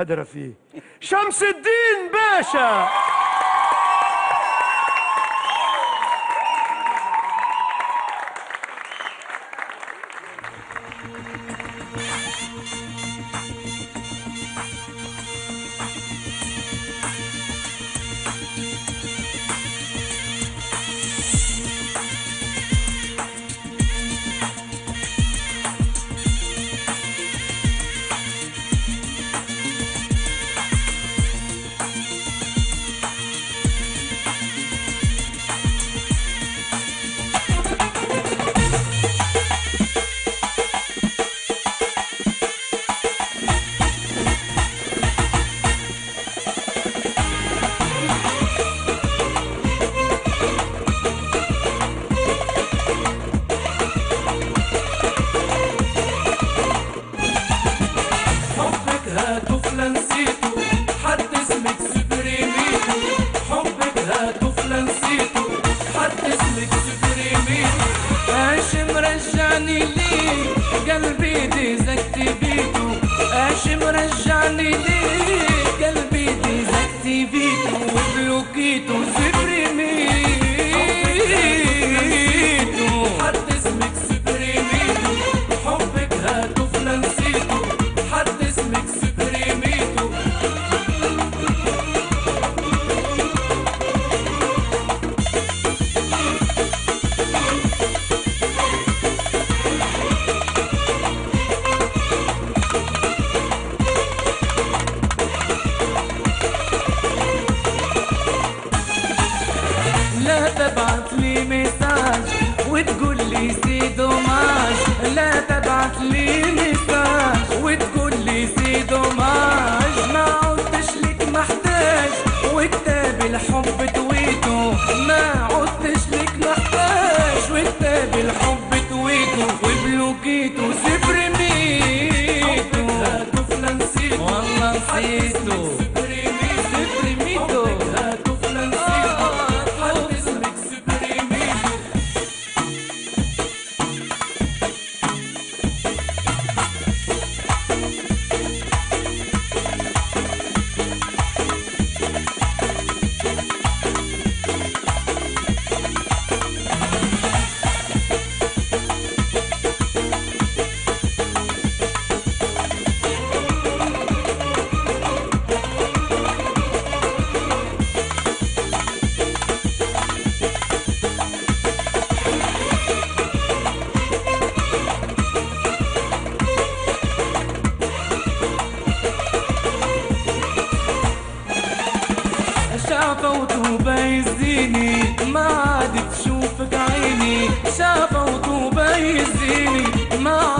هذا رفيق شمس الدين باشا! Hoje, لا تبعت لي message وتقول لي c'est dommage لا تبعت لي message وتقول لي c'est dommage ما عدتش لك محتاج وكتاب الحب طويته ما عدتش لك محتاج وكتاب الحب شافوت وبيزيني ما عاد تشوفك عيني. شافوت وبيزيني ما